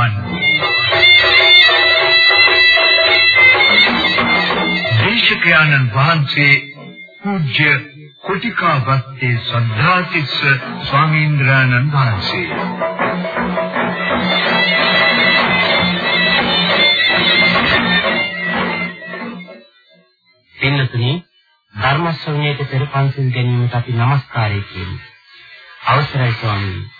වන්නේ. දේශකයන්න් වහන්සේ පූජ්‍ය කුටිකාවත්තේ සද්ධාතිස්ස ස්වාමීන් වහන්සේ පින්නතුනි ධර්ම ශ්‍රවණයට පෙර පන්සල් ගැනීමට අපි নমස්කාරය කියමු. අවසරයි ස්වාමීනි.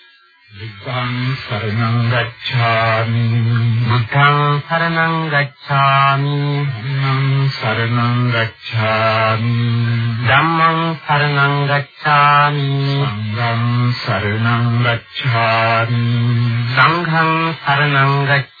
බුද්ධං සරණං ගච්ඡාමි. බුද්ධං සරණං ගච්ඡාමි. ධම්මං සරණං ගච්ඡාමි. ධම්මං සරණං ගච්ඡාමි. සංඝං සරණං ගච්ඡාමි. සංඝං සරණං ගච්ඡාමි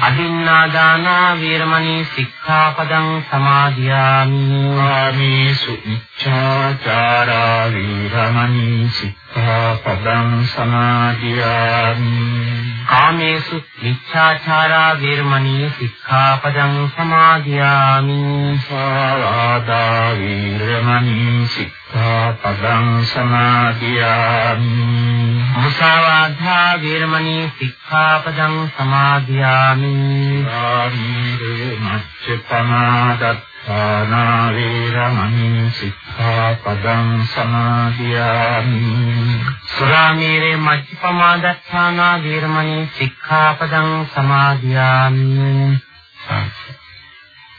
අදින්නාදානා වීරමණී සික්ඛාපදං සමාදියාමි. ආමේසු ඉච්ඡාචාරා වේරමණී සික්ඛාපදං සමාදියාමි. කාමේසු මිච්ඡාචාරා වීරමණී සික්ඛාපදං සමාදියාමි. සාවාදා වේරමණී සික්ඛාපදං සමාදියාමි. මුසාවාධා වීරමණී සික්ඛාපදං සමාදියාමි. ආමීරේ මච්චපමාදත්තානා වේරමණී සික්ඛාපදං සමාදියාමි. සුරාමේරේ මච්චපමාදත්තානා වීරමණී සික්ඛාපදං සමාදියාමි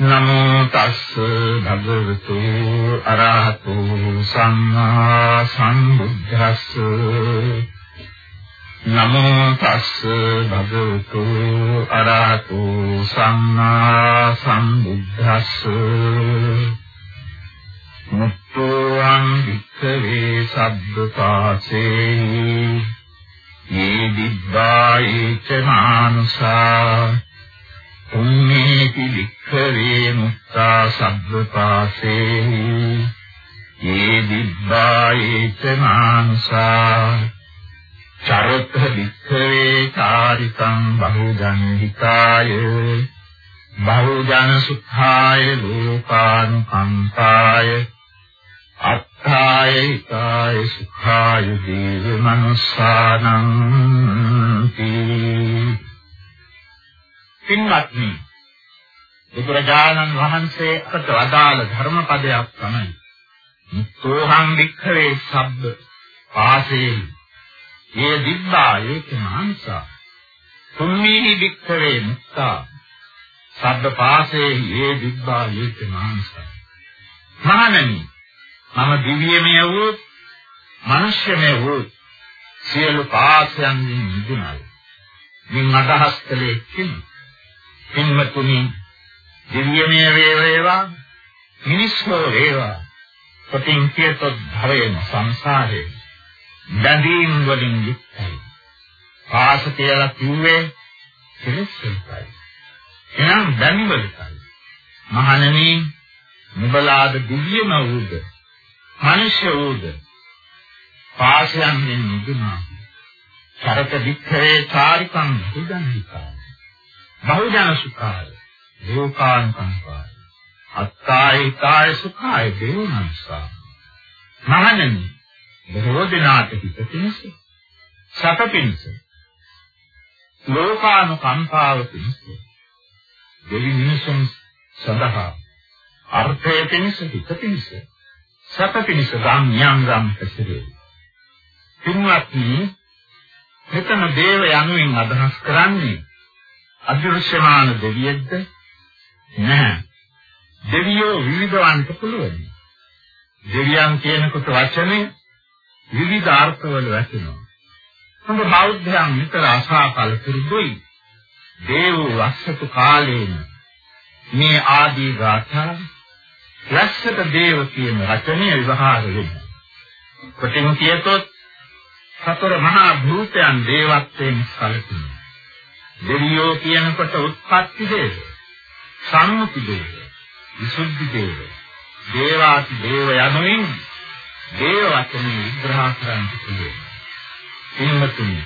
නමෝ තස්ස භගවතු අරහතු සම්මා සම්බුද්දස්ස. නමෝ තස්ස භගවතු අරහතු සම්මා සම්බුද්දස්ස. මුත්තෝං වික්ඛවේ සබ්බපාසේ යේ දිබ්බායේ ච මානුසා. පුඤ්ඤේති වික්ඛවේ මුත්තා සබ්බපාසේ යේ දිබ්බායේ ච මානුසා චරත වික්ඛවේ කාරිකං බහුජන හිතාය බහුජන සුඛාය ලෝකානුකම්පාය අත්ථාය හිතාය සුඛාය දීව මනුස්සානං පින්වත්නි බුදුරජාණන් වහන්සේ අපට වදාළ ධර්මපදයක් තමයි මුත්තෝහං වික්ඛවේ සබ්බ පාසේ ඒ දිබ්බා ඒක මාංසා කුම්මීහි වික්ඛවේ මුක්තා සබ්බ පාසේ ඒ දිබ්බා ඒක මාංසා මහණනි මම දිව්‍යමය වූ මිනිස්යමය වූ සියලු පාසයන්ගෙන් මිදුණා මින් අදහස් කළේ කින් පින්වතුනි දිව්‍යමය වේවා මිනිස්සෝ වේවා. කොටින් කියතොත් භවයෙන් සංසාරේ බැඳීම් වලින් යුක්තයි. පාස කියලා කිව්වේ කෙලෙස්යි එනම් බැඳිවලයි මහණෙනි නුඹලාද දිව්‍යම වූද මනුෂ්‍ය වූද? පාසයන්ගෙන් නිදුනා චරත වික්ඛවේ චාරිකං බුදන්හිකාය බහුජන සුඛාය. ලෝකාන් සංකාය අත්තාය කාය සුඛාය දේවනංසා මහණෙනි බොහෝ දිනාට හිත පිණිස සත පිණිස ලෝකානුකම්පාව පිණිස දෙවි මිනිසුන් සඳහා අර්ථය පිණිස හිත පිණිස සත පිණිස ගම් යම් ගම් පැසිරේ පින්වත්නි මෙතන දේව යනුවෙන් අදහස් කරන්නේ අදෘශ්‍යමාන දෙවියෙක්ද? නැහැ. දෙවියෝ විවිධවන්ට පුළුවන්. දෙවියන් කියනකොට වචනේ විවිධ අර්ථවල වැටෙනවා. හොඳ බෞද්ධයන් විතර අසාකල් පුරුදුයි. දේව වස්සතු කාලේන මේ ආදී ගාථා ලස්සක දේව කියන වචනේ විවහාර වෙනවා. කොටින් කියතොත් සතර මහා භූතයන් දේවත්වයෙන් සැලකුණා. දෙවියෝ කියනකොට උත්පත්ති දේව, සම්මුති දේව, විසුද්ධි දේව, දේවාති දේව යනුවෙන් දේව වචනේ විග්‍රහ කරන්න පුළුවන්. පින්වතුනි,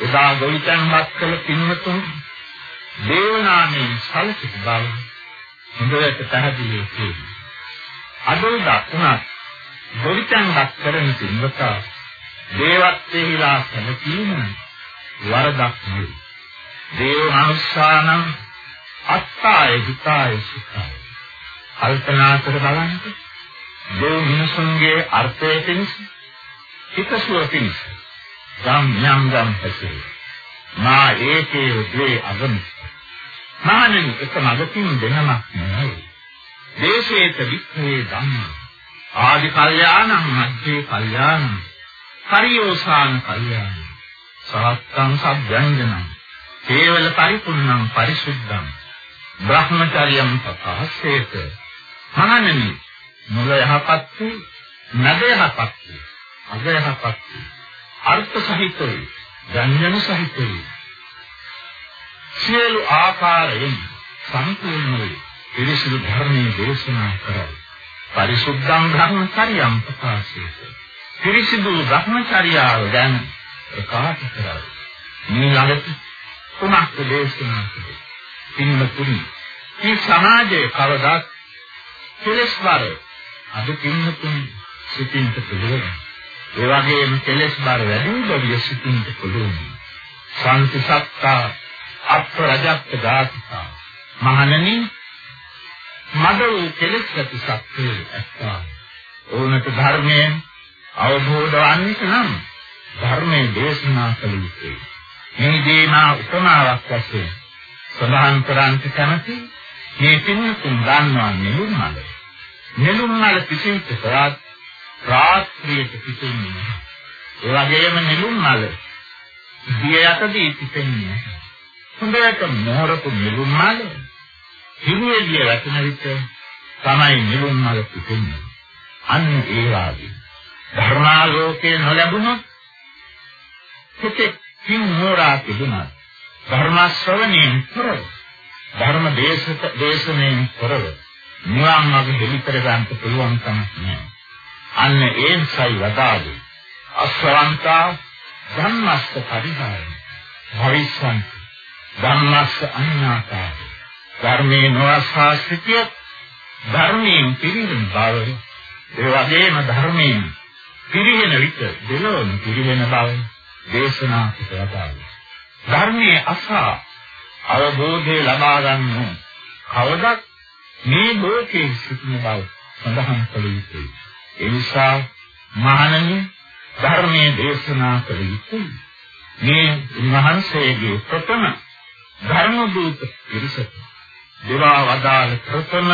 එදා ගොවිතැන් මත්කල පින්වතුන් දේව නාමයෙන් සැලකිත බව හොඳට පැහැදිලි වෙනවා. අද දක්නා ගොවිතැන් මත් කරන පින්වතා දේවත්වයේලා සැලකීම වරදක් නෙවෙයි. දේව මනුෂ්‍යානම් අත්තාය හිතාය සුඛාය. කල්පනා කර බලන්න. දේව මිනිසුන්ගේ අර්ථය පිණිස හිතසුව පිණිස ගම් යම් ගම් පැසේ. මා ඒකේ උදේ අගමි. මහණෙනි එක මගකින් දෙනමක් නෙවෙයි. දේශේත වික්ඛේ ධම්ම ආදි කල්යාණං මධ්‍යේ කල්යාණං පරියෝසාන කල්යාණ සහත්තං සබ්බංජනං කේවල පරිපූර්ණං පරිසුද්ධං බ්‍රහ්මචර්යම් තපස්සේත මහණෙනි මුල යහපත් වූ නද යහපත් වූ අග යහපත් වූ අර්ථ සහිතයි ගන්ජන සහිතයි. සියලු ආකාරයෙන් සම්පූර්ණ වේ පිරිසිදු ධර්මයේ දේශනා කරයි. පරිසුද්ධං බ්‍රහ්මචර්යම් ප්‍රකාශිත පිරිසිදු භ්‍රමචර්යාව ගැන ප්‍රකාශ කරා. මේ ළඟට කුමක්ද දේශනා කළේ? පින්වතුනි, මේ සමාජයේ කවදාත් කෙලස් බර අද පින්වතුන් සිටින්ට පුළුවන්. ඒ වගේම කෙලස් බර වැඩි බවිය සිටින්ට පුළුවන්. ශාන්ති සත්තා අප්‍රජක්ත දාතිකා මහණනි මද වූ කෙලස් ඇති සත්‍යය ඇත්තා. ඕනට ධර්මයෙන් අවබෝධ වන්නට නම් ධර්මයේ දේශනා කළ යුතුයි. මේ දේනා උපමාවක් වශයෙන් සඳහන් කරන්ට කැමති මේ පින්තුන් දන්නවා නෙළුම් මල. නෙළුම් මල පිසින්ට කරත් රාත්‍රියට පිසින්නේ. ඒ වගේම නෙළුම් මල දිය යටදී පිසින්නේ. හොඳට මොහරපු නෙළුම් මල හිමියදී වැටෙන විට තමයි නෙළුම් මල පිසින්නේ. අන්න ඒ වාගේ ධර්මාලෝකේ නොලැබුණොත් හිතේ කිං හොරා තිබුණා ධර්ම ශ්‍රවණයෙන් කරව ධර්ම දේශක දේශනෙන් කරව නිවන් මාර්ග දෙලිතර ගන්න පුළුවන් කමක් නැහැ. අන්න ඒන්සයි වදාළේ. අස්වන්තා ධම්මස්ස පරිහාරය. භවිස්සන්ත ධම්මස්ස අඤ්ඤාතා ධර්මේ නොඅස්වාස්තිය ධර්මයෙන් පිරිනම බව ඒ වගේම ධර්මයෙන් පිරිහෙන විට දෙලොවම පිරිහෙන බව දේශනා කරලා ධර්මයේ අසා අවබෝධය ලබා ගන්න කවදත් මේ ලෝකයේ සිටින බව සඳහන් කළ යුතුයි. ඒ නිසා මහණනි ධර්මයේ දේශනා කළ යුතුයි. මේ උන්වහන්සේගේ ප්‍රථම ධර්ම දූත පිරිසට දේවා වදාළ ප්‍රථම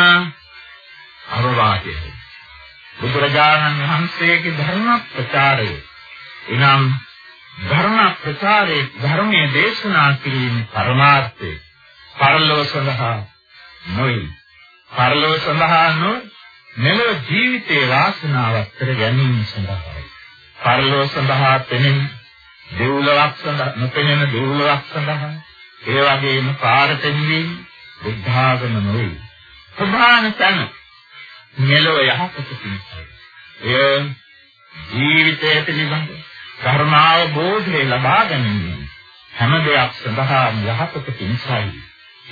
අවවාදය. බුදුරජාණන් වහන්සේගේ ධර්ම ප්‍රචාරය එනම් ධර්ම ප්‍රචාරයේ ධර්මයේ දේශනා කිරීමේ පරමාර්ථය පරලෝක සඳහා නොයි. පරලෝක සඳහා නො මෙලොව ජීවිතේ වාසනාවක් කර ගැනීම සඳහායි. පරලෝක සඳහා පෙනෙන දෙව්ලොවක් සඳහා නොපෙනෙන දෙව්ලොවක් සඳහා ඒ වගේම පාරතෙන්වීම බුද්ධාගම නොවේ. ප්‍රධාන තැන මෙලොව යහපත පිණිසයි. එය ජීවිතය පිළිබඳ ධර්මාවබෝධය ලබා ගැනීම හැම දෙයක් සඳහා යහපත පිණිසයි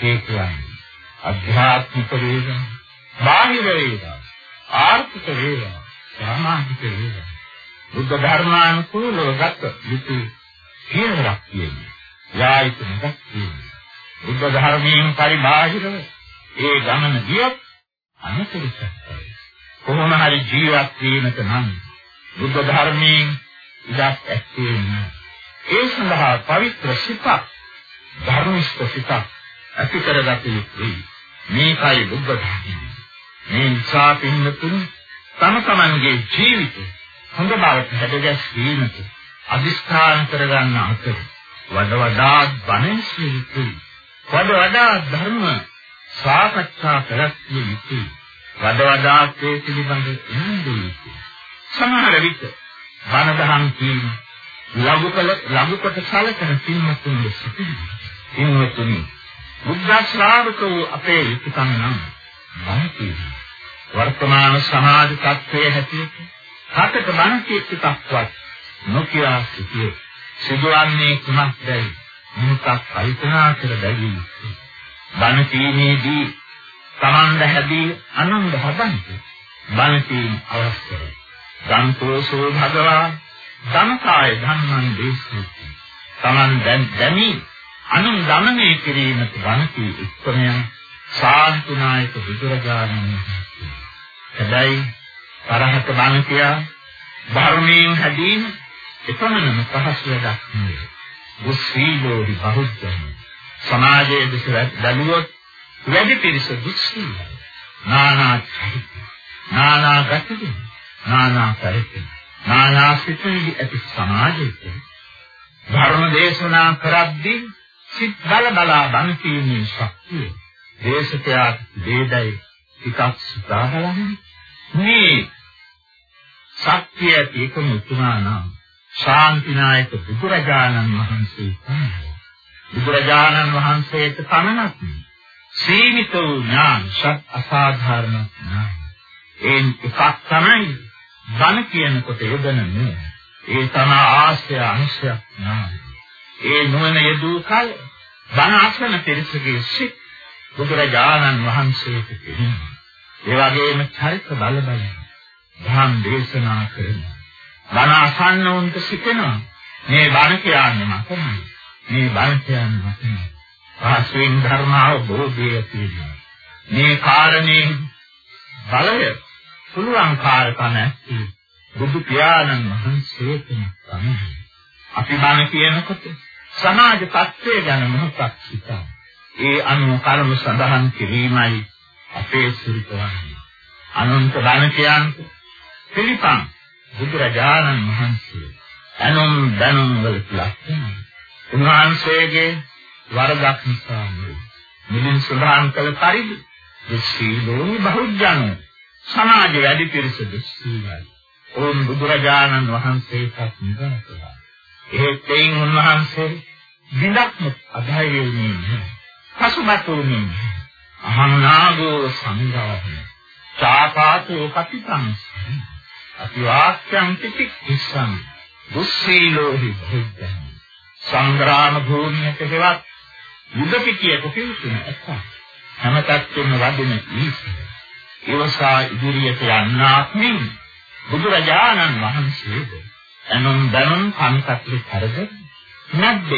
ඒ කියන්නේ. අධ්‍යාත්මික වේදනා, බාහිර වේදනා, ආර්ථික වේදනා, සමාජික වේදනා. බුද්ධ ධර්මානුකූලව ගත යුතු හේරක් කියන්නේ. යායිතනක් කියන්නේ. බුද්ධ ධර්මයෙන් පරිබාහිරව ඒ ගමන ගියොත් අනතුරුසයි. කොහොම හරි ජීවත් වීමට නම් බුද්ධ ධර්මයෙන් ඉඩක් ඇත්තේ නැහැ. ඒ සඳහා පවිත්‍ර සිතක් ධර්මිෂ්ඨ සිතක් ඇති කරගත යුතුයි. මේකයි බුද්ධ ධර්මය. මේ නිසා පින්නතුන් තම තමන්ගේ ජීවිතය හොඳ බවට හැදගැස්වීමට අදිස්ථාන කරගන්න අතර වඩ වඩාත් බණෙන්සිය යුතුයි. වඩ වඩාත් ධර්ම සාකච්ඡා කරගන්න යුතුයි. වඩ වඩාත් ඒ පිළිබඳ ඉන්නේ යුතුයි. සමහර විට බණ දහම් කීම ලඝු කළ ලඝු කොට සැලකෙන පින්වත්තුන් සිටිනවා. පින්වත්තුනි බුද්ධ ශ්‍රාවකෝ අපේ යුතුයකම් නම් බණ වර්තමාන සමාජ තත්ත්වයේ හැටියට හතට බණ කීර්තිකක්වත් නොකියා සිටියේ සිදුවන්නේ කුමක්දයි මොකක් කල්පනා කර බැලී. බණ කීමේදී තමන්ද හැදී අනන්ද හදන්නේ බණ කීම අවශ්‍යයි. සන්තෝෂෝ භගවා ධම්කාය ධම්මං දේශේති තමන් දැන් දැනී අනුන් දමනය කිරීමට වනති උත්තරය සාන්තුනායක බුදුරජාණන් වහන්සේ. හැබැයි තරහට බණ කියා ධර්මයෙන් හැදීම එපමණම පහසු වැඩක් නෙවෙයි. දුස්සීලෝහි බහුද්ධං සමාජයේ දෙස බැලුවොත් වැඩි පිරිස දුස්සීලයි. නානා චෛත්‍ය නානා ගතිය නානා පරිත්‍ය නානා සිතුවිලි ඇති සමාජයක ධර්ම දේශනා කරද්දී සිත් බල බලා බණ කීමේ ශක්තිය දේශකයා වේදයි ටිකක් සුදාහලන්නේ මේ සත්‍ය ඒකම උතුමා නම් ශාන්තිනායක බුදුරජාණන් වහන්සේ තමයි. බුදුරජාණන් වහන්සේට පමණක් සීමිත වූ ඥාන සත් අසාධාරණ ඥාන ඒ එකක් තමයි බණ කියනකොට යොදන නේ ඒ තමයි ආශ්‍රය අංශයක් ඥාන ඒ නුවණ යෙදූ කල බණ අසන පිරිසගේ සිත් බුදුරජාණන් වහන්සේට දෙනවා. ඒ වගේම චරිත බල බල ධම් දේශනා කරනවා. බණ අසන්න උන්ට සිතෙනවා. මේ බණ කියන්නේ මතමයි. මේ බණ කියන්නේ මතමයි. ආශ්‍රයෙන් ධර්ම අවබෝධය තියෙනවා. මේ කාරණේ බලය කාර්කම ඇති බුදු පියාණන් වහන්සේට තමයි. අපි බණ කියනකොට සමාජ තත්ත්වය ගැන මොහොතක් සිතා. ඒ අනුව කර්ම සඳහන් කිරීමයි අපේ සිරිතවන්නේ. අනන්ත බණ කියන්නේ පිළිපන් බුදුරජාණන් වහන්සේ අනුම් දැනුම් වලට ලක්වන උන්වහන්සේගේ වරදක් නිසා මිලින් සඳහන් කළ පරිදි දුස්සීලෝ බහුජන සමාජ වැඩි පිරිස දුස්සීලයි. ඕන් බුදුරජාණන් වහන්සේට නිදන කළා. ඒත් එයින් උන්වහන්සේ විඳක්ම අධෛර්ය වුණේ නැහැ. පසුබැටුනේ නැහැ. අහංනාගෝ සංගාහන. චාපාතෝ කපිතං. අපි වාක්‍යං තිතික්ඛසං. දුස්සීලෝහි බුද්ධං. සංග්‍රාම භූමියට හෙවත් යුද පිටියක පිවිසුන එක. හැමතත්තුම වදින ඊශ්වර. ඒවසා ඉදිරියට යන්නාක් නෙමෙයි. බුදුරජාණන් වහන්සේද එනම් දනුන් කන්කත්ලි කරද නැද්ද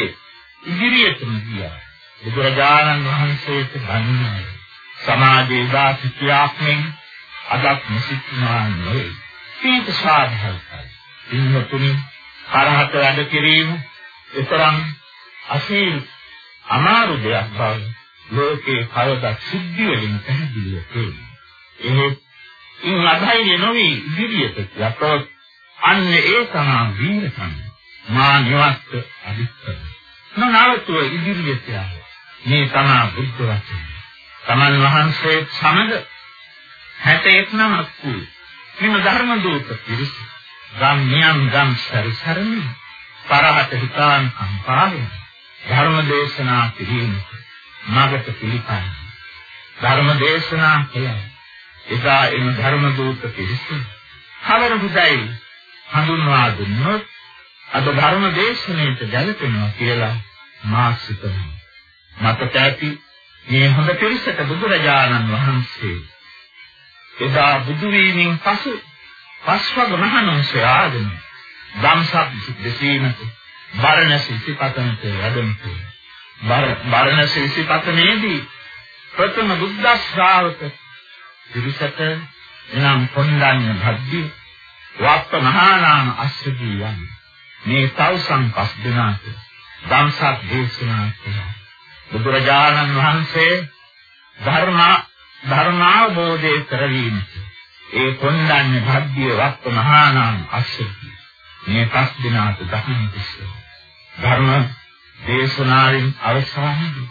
ඉදිරියටම ගියා. බුදුරජාණන් වහන්සේට ගන්නේ සමාජයේ දාසිතියක් මෙන් අදක් මුසිටුනා නෙවෙයි. ඒක සාධාරණයි. ඉන්නතුනි කරහත වැඩ කිරීම එතරම් අසීල් අමාරු දෙයක් බව ලෝකේ කවදා සිද්ධ වෙමින් පැහැදිලිව තියෙනවා. එහෙත් ඉන් අධෛර්ය නොවි ඉදිරියට යතොත් අන්න ඒ තමයි වීරකම්. මා නිවස්ත අදිස්තර. නොනවතුව ඉදිරියට යාව. මේ තමයි බුද්ධ වචනය. තමන් වහන්සේ සමග 61 නමක් වූ මෙම ධර්ම දූත පිරිස ගම්මියම් ගම් සැරිසරමින් පරහට හිතාන් කම්පාවෙන් ධර්ම දේශනා කිරීමට මගට පිළිපන් ධර්ම දේශනා කළා එදා එම ධර්ම දූත පිරිස කවර බුදයි හඳුන්වා දුන්නොත් අද ධර්ම දේශනාවට ගැලපෙනවා කියලා මා සිතනවා මතක ඇති මේ හොඳ පිරිසට බුදුරජාණන් වහන්සේ එදා බුදු වීමෙන් පසු පස්වග මහණන්සේ ආදම ධම්සක් දෙසීමට බරණැස ඉතිපතනට වැඩමට බරණැස ඉතිපතනේදී ප්‍රථම බුද්ධ ශ්‍රාවක පිරිසට එනම් කොණ්ඩඤ්ඤ භද්දී වක්ත මහානාම අස්සදී යන මේ තවුසන් පස් දෙනාට ධම්සක් දේශනා කළා බුදුරජාණන් වහන්සේ ධර්ම ධර්මාවබෝධය කරවීමට ඒ කොණ්ඩඤ්ඤ භග්ගිය වක්ත මහානාම අස්සති මේ පස් දිනාට දකින්න තිස්ස ධර්ම දේශනාවෙන් අවසානයේදී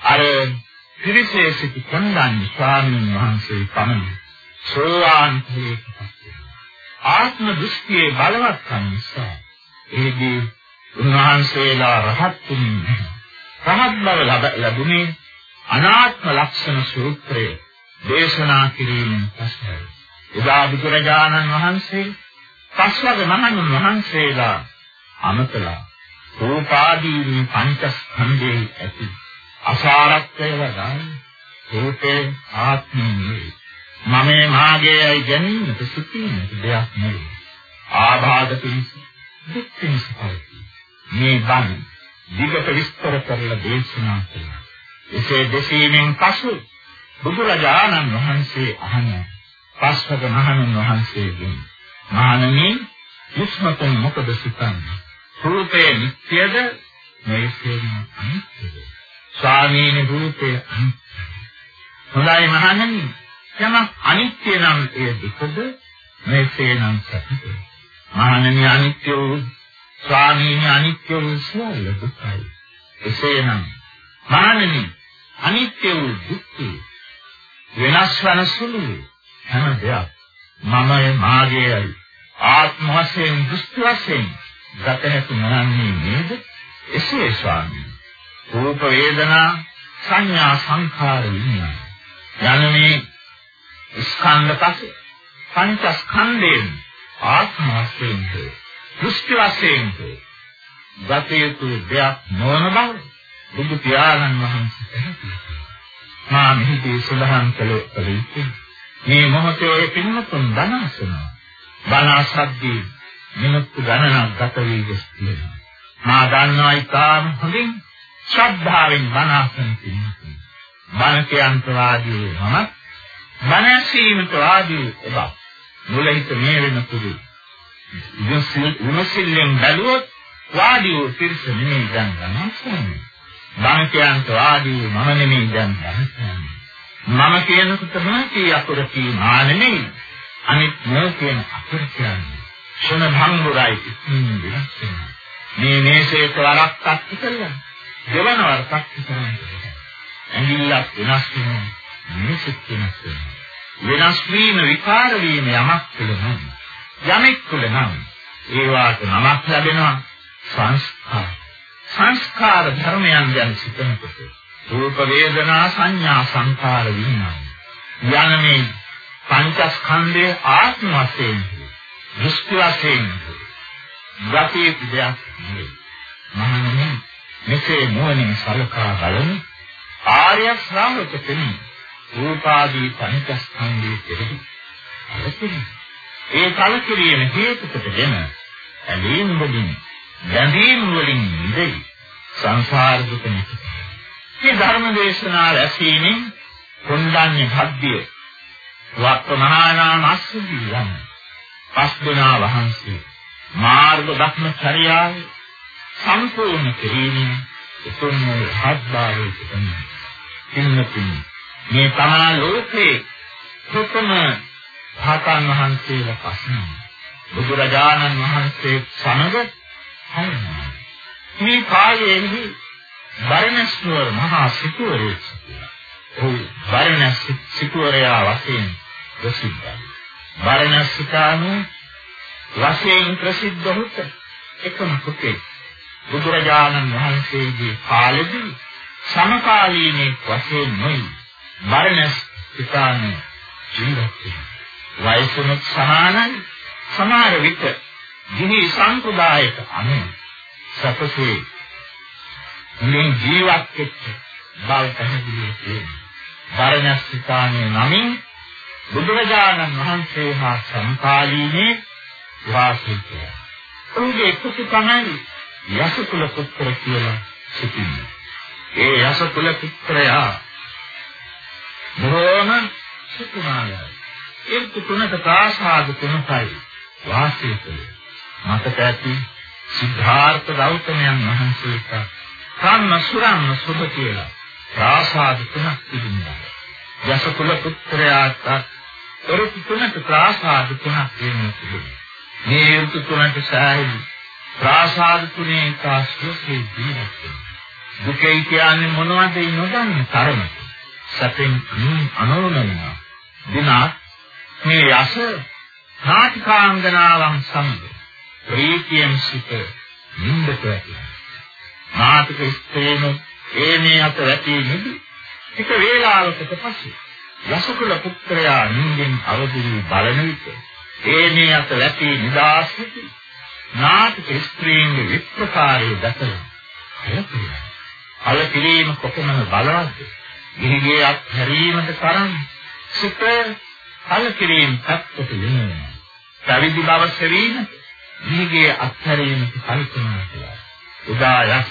අර පිරිසේ සිටි කොණ්ඩඤ්ඤ ස්වාමීන් වහන්සේ පමණ. සෝවාන් ඵලයකට ආත්ම දෘෂ්ටියේ බලවත්කම නිසා එහිදී උන්වහන්සේලා රහත් වුණේ රහත් බව ලැබුණේ අනාත්ම ලක්ෂණ සූත්‍රය දේශනා කිරීමෙන් පසුයි. එදා බුදුරජාණන් වහන්සේ පස්වග මහණුන් වහන්සේලා අමතලා රූපාදී පංචස්කන්ධයේ ඇති අසාරත්වය වදායි රූපේ ආත්මයේ මමේ මාගේයි ගැනීමට සිටින්නට දෙයක් නෙවෙයි ආබාධ පිණිස දුක් පිණිස මේ බණ දිගට විස්තර කරලා දේශනා කළා. එසේ දෙසීමෙන් පසු බුදුරජාණන් වහන්සේ අහන පස්වක මහණුන් වහන්සේගෙන් මහණනි යුස්මතෙන් මොකද සිතන්නේ? රූපේ නිට්ටයද මේසෙන් අනිත්‍යද? ස්වාමීනි රූපේ අනිත්‍යයි. හොඳයි මහණනි යම අනිත්‍ය නම් එය දුකද මේසේ නම් සත්‍යද? මහණනි අනිත්‍ය වූ ස්වාමීනි අනිත්‍ය වූ සියල්ල දුකයි. එසේනම් මානනි අනිත්‍ය වූ දුක්ඛ වෙනස් වන සුළු හැම දෙයක් මමයි මාගේයි ආත්ම වශයෙන් දෘෂ්ටි වශයෙන් ගත හැකි නොවන්නේ නේද? එසේ ස්වාමීනි. රූප වේදනා සංඥා සංඛාර විඤ්ඤාණ. යන්නේ ස්කන්ධ පස. පංචස්කන්ධයෙන් ආත්ම වශයෙන් දෘෂ්ටි වශයෙන් ගතයුතු දෙයක් නොවන බව බුදු පියාණන් වහන්සේ පැහැදිලි මා මෙහිදී සඳහන් කළේ මේ මොහොතේ ඔය පින්වතුන් ධනසනවා බණාසද්දී මිනිත්තු ගණනක් ගත වී ගියනවා මා දන්නවා ඊටාම හොඳින් ශ්‍රද්ධාවෙන් බණාසන පින්වතුන් බණ කියන්ත වාදී මම බණ ඇසීමට වාදී ඔබ මුලින්ම මේ වෙන පුදුයි විමසිල්ලෙන් බැලුවොත් වාඩි වූ තිරස නෙමෙයි දැන් ගන්න. බණකයන්ට වාඩි වූ මම නෙමෙයි දැන් ගන්න. මම කියනකොට මාකී අකුර කීමා නෙමෙයි. අනිත් මෝ කියන අකුර කියන්නේ. ශන භංගුරයි ඉන්නේ මේ මේසේක වරක් තත්ති කරලා දෙවන වර තත්ති කරන්නේ. ඇඟිල්ලක් වෙනස් වෙනවා. මේසෙත් වෙනස් වෙනවා. වෙනස් වීම විකාර වීම යමක් පිළිගන්න. යමෙක් තුළ නම් ඒවාට නමක් ලැබෙනවා සංස්කාර. සංස්කාර ධර්මයන් ගැන සිතනකොට රූප වේදනා සංඥා සංකාර විඥාන යනමේ පංචස්කන්ධයේ ආත්ම වශයෙන් දෘෂ්ටි වශයෙන් ගතිය දෙයක් නෙවෙයි. මහණෙනි මෙසේ නුවණින් සලකා බලමු ආර්ය ශ්‍රාවක කෙනෙක් රූපාදී පංචස්කන්ධයේ කෙරෙහි අලකිරි ඒ කලකිරීම හේතු කොටගෙන ඇලීම් වලින් බැඳීම් වලින් මිදෙයි සංසාර දුක නැති. මේ ධර්ම දේශනා රැසීමෙන් කොණ්ඩඤ්ඤ භග්ගය වක්කමහානාම අස්සදී යන පස් දෙනා වහන්සේ මාර්ග ධර්මචර්යාව සම්පූර්ණ කිරීමෙන් උතුම් හත්භාවයට එන්නේ. කින්නතුන් මේ තමා ලෝකේ ප්‍රථම භාතන් වහන්සේලා පස්න බුදුරජාණන් වහන්සේ සමග හරිනවා. මේ කාලයේදී බරණස් නුවර මහා සිටුවරයෙක් ඔහු බරණස් සිටුවරයා වශයෙන් ප්‍රසිද්ධයි. බරණස් සිතානු වශයෙන් ප්‍රසිද්ධ වුත් එකම පුතේ බුදුරජාණන් වහන්සේගේ කාලෙදී සමකාලීනයේ වශයෙන් නොයි බරණස් සිතානු ජීවත් වයසුනුත් සමානයි සමහර විට දිවි සම්ප්‍රදායක අනුව සපසේ මේ ජීවත් වෙච්ච බව පැහැදිලි වෙනවා. බරණස්ථානයේ නමින් බුදුරජාණන් වහන්සේ හා සම්පාලීනේ වාසය කළා. උන්ගේ පුතු තමයි යසකුල පුත්‍ර කියලා සිටින්නේ. ඒ යසකුල පුත්‍රයා බොහෝම සුකුමාරයි. ඒ පුතුණට ප්‍රාසාද තුනයි වාසය කළේ. මතක ඇති සිද්ධාර්ථ ගෞතමයන් වහන්සේට කම්ම සුරම්ම සුබ කියලා ප්‍රාසාද තුනක් තිබුණා. යසකුල පුත්‍රයාට එරුතු තුනට ප්‍රාසාද තුනක් වෙනවා. මේ එරුතු තුනට සාහි ප්‍රාසාද තුනේ කාස්කේ ජීවත් දුකේ කියන්නේ මොනවද නොදන්න තරමට සැපෙන් අනෝනනවා. දිනක් මේ යස නාටිකාංගනාවන් සමග ප්‍රීතියෙන් සිට නින්දට වැටෙනවා. නාටක ස්ත්‍රීනු ඒ මේ අත වැටී නිදි. ටික වේලාවකට පස්සේ යසකුල පුත්‍රයා නින්දෙන් අවදි වී බලන විට ඒ මේ අත වැටී නිදාස් සිටි නාටක ස්ත්‍රීන්ගේ විප්‍රකාරයේ දැකලා කලකිරීම. කලකිරීම කොපමණ බලවත්ද? ගිහිගේ අත් හැරීමට තරම් සිත කලකිරීම පැත්තට යනවා. පැවිදි බව සෙවීම දීගේ අත්හැරීමට කල්පනා කළා. උදා යස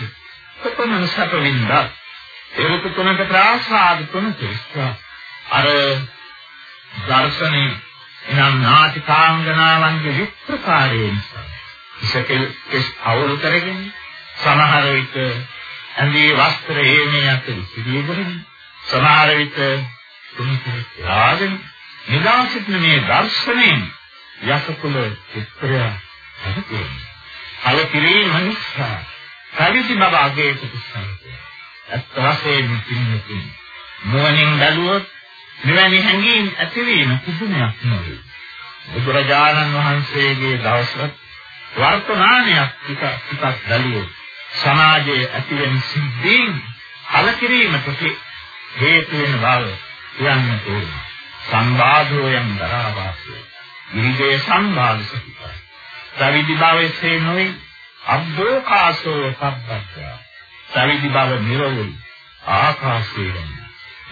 කොපමණ සැපවින්ද ඒක තුනක ප්‍රාසාද තුනක අර දර්ශනේ එනම් නාටිකාංගනාවන්ගේ විප්‍රකාරයෙන් ඉසකෙල් එස් අවුල් කරගෙන සමහර විට ඇඳේ වස්ත්‍ර හේනේ අතර සිටියගෙන සමහර විට තුන්කර යාගෙන නිදාසිට මේ දර්ශනයෙන් යසකුල චිත්‍රය හදන්නේ. කලකිරීම නිසා කවිති බව අගේ ප්‍රතිසංකේ. අත් වශයෙන් පින්නකින් මොනින් බැලුවොත් මෙවැනි හැඟීම් ඇතිවීම පුදුමයක් නෙවෙයි. බුදුරජාණන් වහන්සේගේ දවසට වර්තමානයක් ටික ටිකක් බැලුවොත් සමාජයේ ඇතිවෙන සිද්ධීන් කලකිරීමට හේතු වෙන බව කියන්න ඕනේ. සංවාදෝයන් දරාවාසය. ඉරිදේ සංවාද සහිතයි. සවිදි භවයේ නොවේ අබ්බෝකාසෝ සම්බද්ධ. සවිදි භව නිරවුල් ආකාශයෙන්.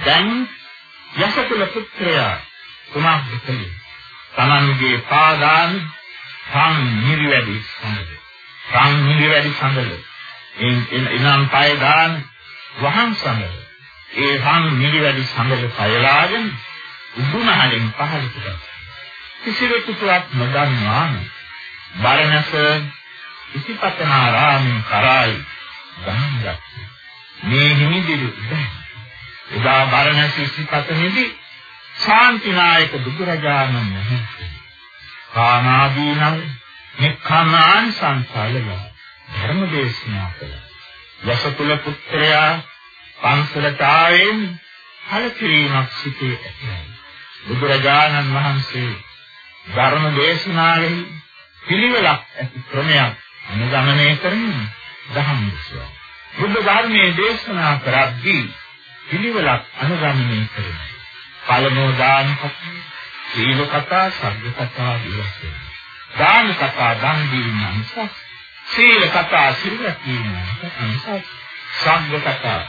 දැන් යසකුල පුත්‍රයා කුමක්ද කළේ? තමන්ගේ පාදාන් සං නිරිවැඩි සඳල. සං නිරිවැඩි සඳල. එනම් පය දාන වහන් සඳල. ඒ සං නිරිවැඩි සඳල පයලාගෙන උඩුමහලින් පහළට ගත්තා. කිසිවෙකුට නොදන්වාම බරණස ඉතිපතනාරාමෙන් කරායි ගහන්නක් මේ නිමිදිරු එදා බරණස ඉතිපතනේදී ශාන්තිනායක බුදුරජාණන් වහන්සේ කානාදීනං නික්ඛානාන් සංසාලල ධර්ම දේශනා කළා යසකුල පුත්‍රයා පන්සලට ආවෙන් කලකිරීමක් සිටේ ඇතියි බුදුරජාණන් වහන්සේ ධර්ම දේශනාවේ පිළිවෙලක් ඇති ක්‍රමයක් අනුගමනය කරමින් දහම් විශ්වාස. බුද්ධ ධර්මයේ දේශනා කරද්දී පිළිවෙලක් අනුගමනය කරමු. පළමුව දාන කතා, සීල කතා, සග්ග කතා විවස්සේ. දාන කතා දන් දීම අංශ, සීල කතා සිල් රැකීම අංශ, සග්ග කතා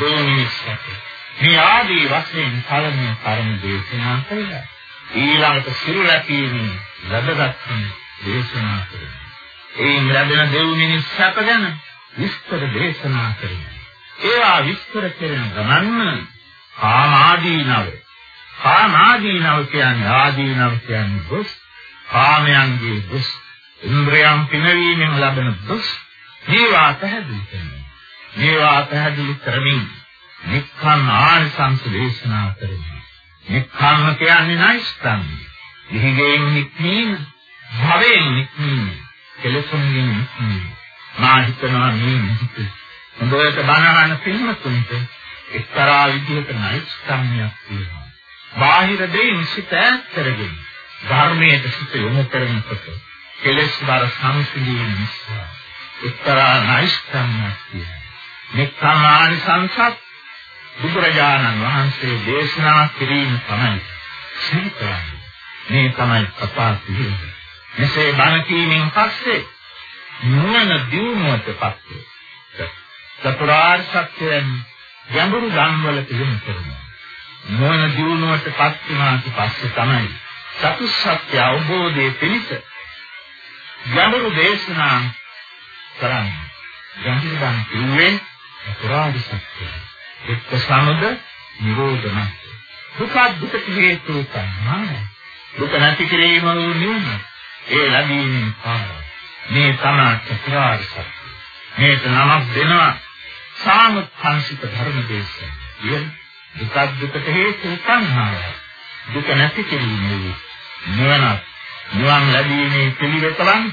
දෝනිස්සක. මේ ආදී වශයෙන් පළමුව කර්ම දේශනා කළා. ඊළඟට සිල් රැකීමේ ලැබගත් දේශනා කරනවා. ඒ ලැබෙන දෙව් මිනිස් සැප ගැන විස්තර දේශනා කරනවා. ඒවා විස්තර කරන ගමන් කාමාදීනව. කාමාදීනව කියන්නේ ආදීනව කියන්නේ දුස්. කාමයන්ගේ දුස්. ඉන්ද්‍රයන් පිනවීමෙන් ලබන දුස් මේවා පැහැදිලි කරනවා. මේවා පැහැදිලි කරමින් නික්ඛන් ආනිසංස දේශනා කරනවා. නික්ඛන් කියන්නේ නයිස්තන්. දිහිගෙන් නික්මීම, භවයෙන් නික්මීම, කෙලෙසුන්ගෙන් නික්මීම. මා හිතනවා මේ නිහිත. හොඳට බණහන පින්වතුන්ට එක්තරා විදිහක නයිස්තන්යක් තියෙනවා. බාහිර දෙයින් සිත ඈත් කරගෙන ධර්මයට සිත යොමු කරනකොට කෙලෙස් බර සංසිඳීම නිසා එක්තරා නයිස්තන්යක් තියෙනවා. නික්ඛාමානි සංසත් බුදුරජාණන් වහන්සේ දේශනා කිරීම තමයි සිහිකරන්නේ. මේ තමයි කතා කියන්නේ. මෙසේ බණ කීමෙන් පස්සේ නුවණ දියුණුවට පස්සේ චතුරාර්ය සත්‍යයෙන් ගැඹුරු ධම්මවලට යොමු කරනවා. නුවණ දියුණුවට පත් වුණාට පස්සේ තමයි චතුස්සත්‍ය අවබෝධයේ පිණිස ගැඹුරු දේශනා කරන්නේ. ගැඹුරු ධම් කිව්වේ චතුරාර්ය සත්‍යය. එක්ක සමග නිරෝධන. දුක දුකට හේතු තමයි. දුක නැති කිරීම වූ නිවන. ඒ ලැබීමේ පාර. මේ තමයි චතුරාර්ය සත්‍යය. මේක නමක් දෙනවා සාමුත්ථංශික ධර්ම දේශය. දුක දුකට හේතු සංහාරය. දුක නැති කිරීමේ නිවන. නිවන් ලැබීමේ පිළිවෙතලන්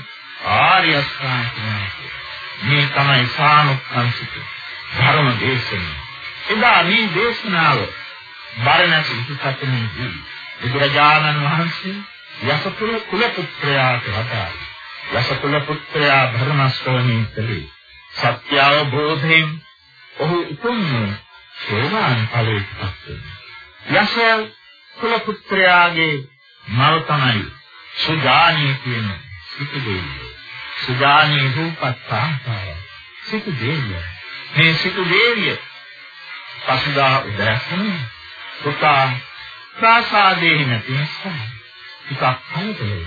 ආර්ය අෂ්ටාංගික මේ තමයි සාමුත්ථංශික ධර්ම දේශනාව. එදා මේ දේශනාව බරණැස විසුතකමේදී බුදුරජාණන් වහන්සේ යසකුල කුල පුත්‍රයාට වදාළා. යසකුල පුත්‍රයා ධර්ම ශ්‍රවණය කළේ සත්‍ය අවබෝධයෙන් ඔහු උතුම් සෝවාන් ඵලයට පත් වෙනවා. යස කුල පුත්‍රයාගේ මව තමයි සුජානී කියන සිටු දෙවියෝ. සුජානී රූපත් සාන්තාය. සිටු දෙවියෝ. මේ සිටු දේවිය පසුදා උදෑසන පුතා ප්‍රාසාදයේ නැති නිසා ටිකක් කලබලයි.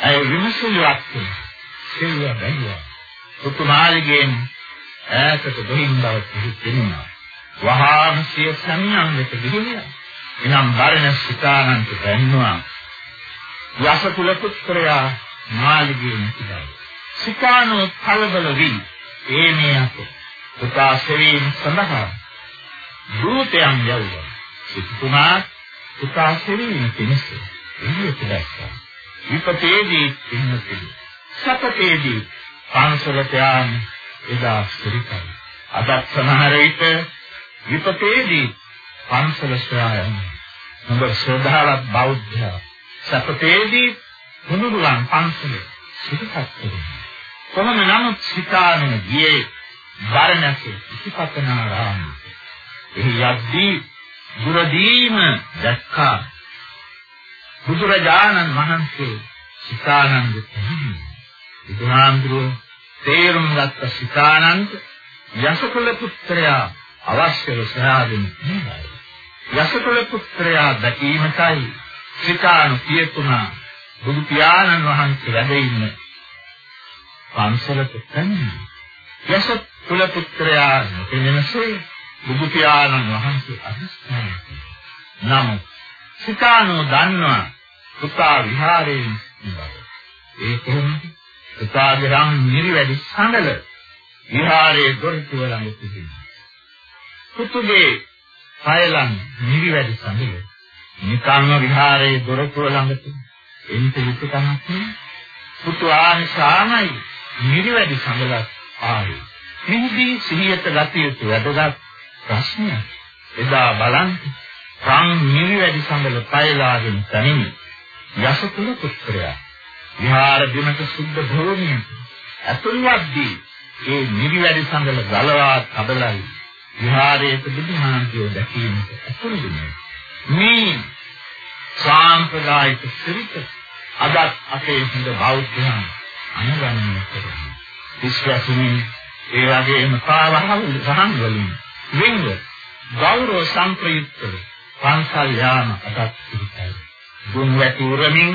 ඇය විමසුලියක් සිල්වා බැලුවා. පුතුමාලිගෙන් ඈතට ගොහින් බව පිළිගන්නවා. වහාම සිය සම්යම් වෙත ගිහිල්ලා එනම් බරණ සිතානන්ත බැන්නවා. යසකුල පුත්‍රයා මාළිගයෙන් ඉඳලා. සිකානෝ කලබල වී ඒ මේ අපේ පුතා සෙවීම සඳහා දූතයන් යවුවා. සිතුමා පුතා සෙවීම පිණිස එළියට දැක්කා. විපතේදී පින්නතියි. සපතේදී පන්සලට යාම එදා සිරිතයි. අදත් සමහර විට විපතේදී පන්සල සොයා යන්නේ. ඔබ ශ්‍රද්ධාවත් බෞද්ධයා. සපතේදී තුනුරුවන් පන්සල සිරිතක් කරනවා. කොහොම නමුත් සිතාගෙන ගියේ වරණක ඉතිපතනාරාම එහි යද්දී දුරදීම දැක්කා බුදුරජාණන් වහන්සේ සිතානන්ද බුදුහාමුදුරුවෝ තේරුම් ගත්ත සිතානන්ද යසකුල පුත්‍රයා අවශ්‍යව සොයාගෙන ඉන්නයි යසකුල පුත්‍රයා දැකීමටයි සිතානු පියතුණා බුදු පියාණන් වහන්සේ වැඩ ඉන්න පන්සලට පැමිණි යස කුල පුත්‍රයා නොපෙනෙනසේ බුදු පියාණන් වහන්සේ අදිස්ථාන නමුත් සිතානෝ දන්නවා පුතා විහාරයෙන් ඉඳලා ඒ කොහොමද? පුතාගේ රන් නිරිවැඩි සඳල විහාරයේ දොරටුව ළඟ තිබෙනවා. පුතුගේ පයලන් නිරිවැඩි සඳල නිකම්ම විහාරයේ දොරටුව ළඟ තිබෙනවා එන්ට විකතමක් පුතු ආනිසාමයි නිරිවැඩි සඳලක් ආවේ මෙහිදී සිහියට ගත යුතු වැදගත් ප්‍රශ්නයක්. එදා බලන්න රන් නිවිවැඩි සඳල පයලාගෙන තනිමි. යසකුල පුත්‍රයා විහාර බිමක සුද්ධ භූමිය අතුල්වද්දී ඒ නිවිවැඩි සඳල ගලවා තබලයි විහාරයේ බුදුහාමුදුරුවෝ දැකීමට අතුරු දුන්නේ. මේ සාම්ප්‍රදායික සිරිත අදත් අපේ හොඳ බෞද්ධයන් අනුගමනය කරනවා. විශ්වාසුනි ඒ වගේම පාවහල් සහන් වලින් වෙන්ව ගෞරව සංප්‍රයුක්තව පන්සල් යාම අදත් පිළිපයි. ගුණ වැටි උරමින්